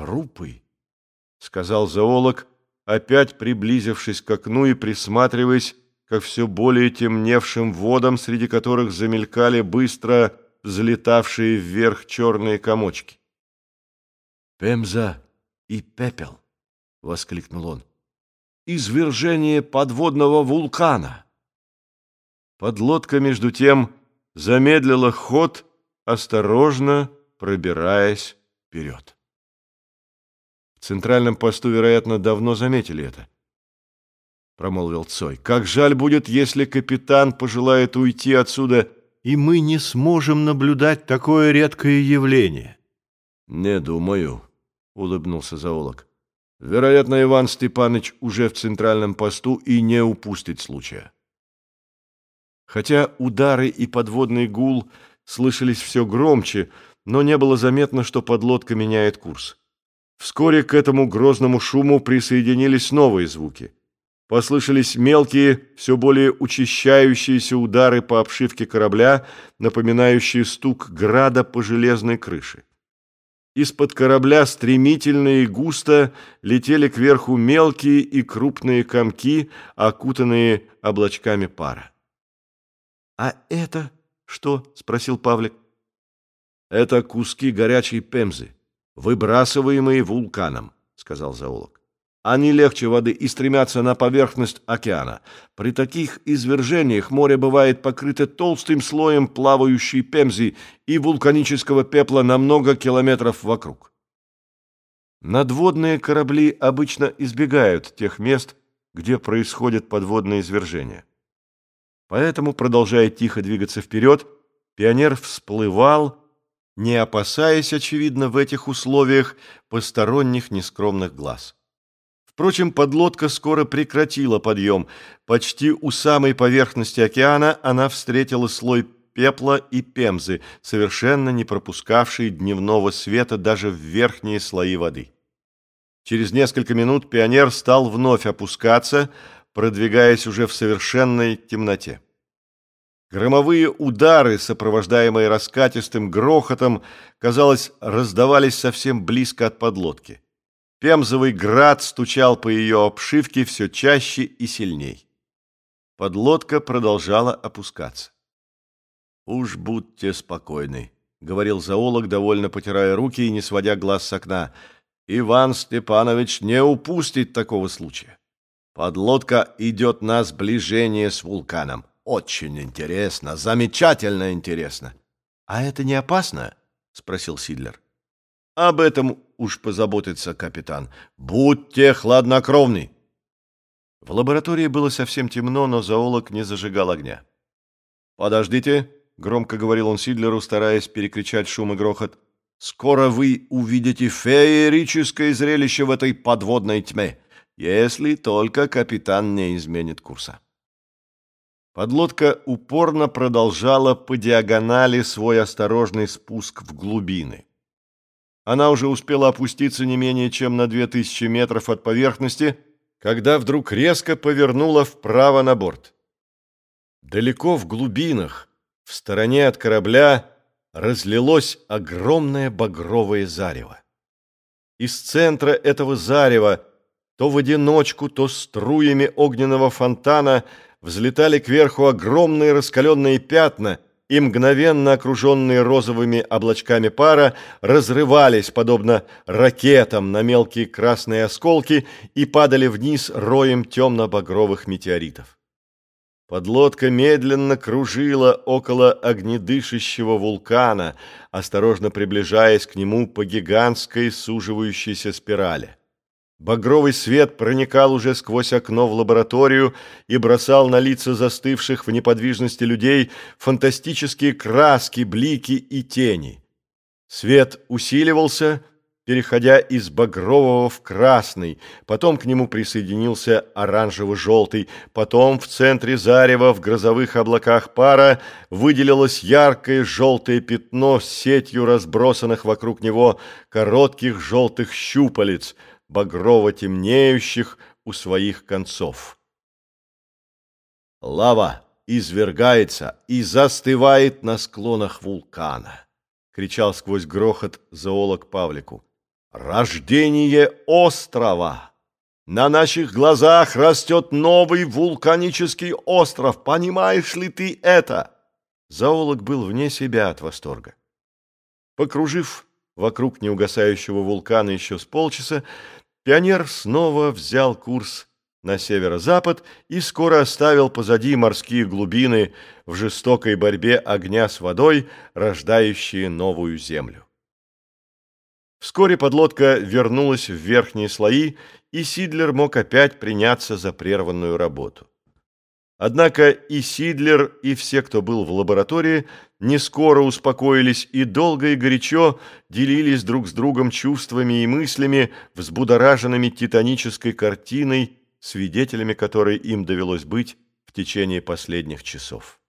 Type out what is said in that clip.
Трупы, сказал зоолог, опять приблизившись к окну и присматриваясь ко все более темневшим водам, среди которых замелькали быстро взлетавшие вверх черные комочки. «Пемза и пепел!» — воскликнул он. «Извержение подводного вулкана!» Подлодка, между тем, замедлила ход, осторожно пробираясь вперед. В центральном посту, вероятно, давно заметили это. Промолвил Цой. Как жаль будет, если капитан пожелает уйти отсюда, и мы не сможем наблюдать такое редкое явление. Не думаю, улыбнулся зоолог. Вероятно, Иван Степанович уже в центральном посту и не упустит случая. Хотя удары и подводный гул слышались все громче, но не было заметно, что подлодка меняет курс. Вскоре к этому грозному шуму присоединились новые звуки. Послышались мелкие, все более учащающиеся удары по обшивке корабля, напоминающие стук града по железной крыше. Из-под корабля стремительно и густо летели кверху мелкие и крупные комки, окутанные облачками пара. «А это что?» — спросил Павлик. «Это куски горячей пемзы» выбрасываемые вулканом, сказал зоолог. Они легче воды и стремятся на поверхность океана. При таких извержениях море бывает покрыто толстым слоем плавающей пемзи и вулканического пепла на много километров вокруг. Надводные корабли обычно избегают тех мест, где происходят подводные извержения. Поэтому, продолжая тихо двигаться вперед, пионер всплывал не опасаясь, очевидно, в этих условиях посторонних нескромных глаз. Впрочем, подлодка скоро прекратила подъем. Почти у самой поверхности океана она встретила слой пепла и пемзы, совершенно не пропускавший дневного света даже в верхние слои воды. Через несколько минут пионер стал вновь опускаться, продвигаясь уже в совершенной темноте. Громовые удары, сопровождаемые раскатистым грохотом, казалось, раздавались совсем близко от подлодки. Пемзовый град стучал по ее обшивке все чаще и сильней. Подлодка продолжала опускаться. «Уж будьте спокойны», — говорил зоолог, довольно потирая руки и не сводя глаз с окна. «Иван Степанович не упустит такого случая. Подлодка идет на сближение с вулканом. Очень интересно, замечательно интересно. А это не опасно? спросил Сидлер. Об этом уж позаботится капитан. Будьте хладнокровны. В лаборатории было совсем темно, но зоолог не зажигал огня. Подождите, громко говорил он Сидлеру, стараясь перекричать шум и грохот. Скоро вы увидите феерическое зрелище в этой подводной тьме, если только капитан не изменит курса. Подлодка упорно продолжала по диагонали свой осторожный спуск в глубины. Она уже успела опуститься не менее чем на 2000 метров от поверхности, когда вдруг резко повернула вправо на борт. Далеко в глубинах, в стороне от корабля, разлилось огромное багровое зарево. Из центра этого зарева то в одиночку, то струями огненного фонтана – взлетали кверху огромные раскаленные пятна и, мгновенно окруженные розовыми облачками пара, разрывались, подобно ракетам, на мелкие красные осколки и падали вниз роем темно-багровых метеоритов. Подлодка медленно кружила около огнедышащего вулкана, осторожно приближаясь к нему по гигантской суживающейся спирали. Багровый свет проникал уже сквозь окно в лабораторию и бросал на лица застывших в неподвижности людей фантастические краски, блики и тени. Свет усиливался, переходя из багрового в красный, потом к нему присоединился оранжево-желтый, потом в центре зарева в грозовых облаках пара выделилось яркое желтое пятно с сетью разбросанных вокруг него коротких желтых щупалец – багрово темнеющих у своих концов. Лава извергается и застывает на склонах вулкана, кричал сквозь грохот зоолог Павлику. Рождение острова. На наших глазах растет новый вулканический остров. Понимаешь ли ты это? Зоолог был вне себя от восторга. Покружив вокруг неугасающего вулкана еще с полчаса, пионер снова взял курс на северо-запад и скоро оставил позади морские глубины в жестокой борьбе огня с водой, рождающие новую землю. Вскоре подлодка вернулась в верхние слои, и Сидлер мог опять приняться за прерванную работу. Однако и Сидлер, и все, кто был в лаборатории, не скоро успокоились и долго и горячо делились друг с другом чувствами и мыслями, взбудораженными титанической картиной, свидетелями которой им довелось быть в течение последних часов.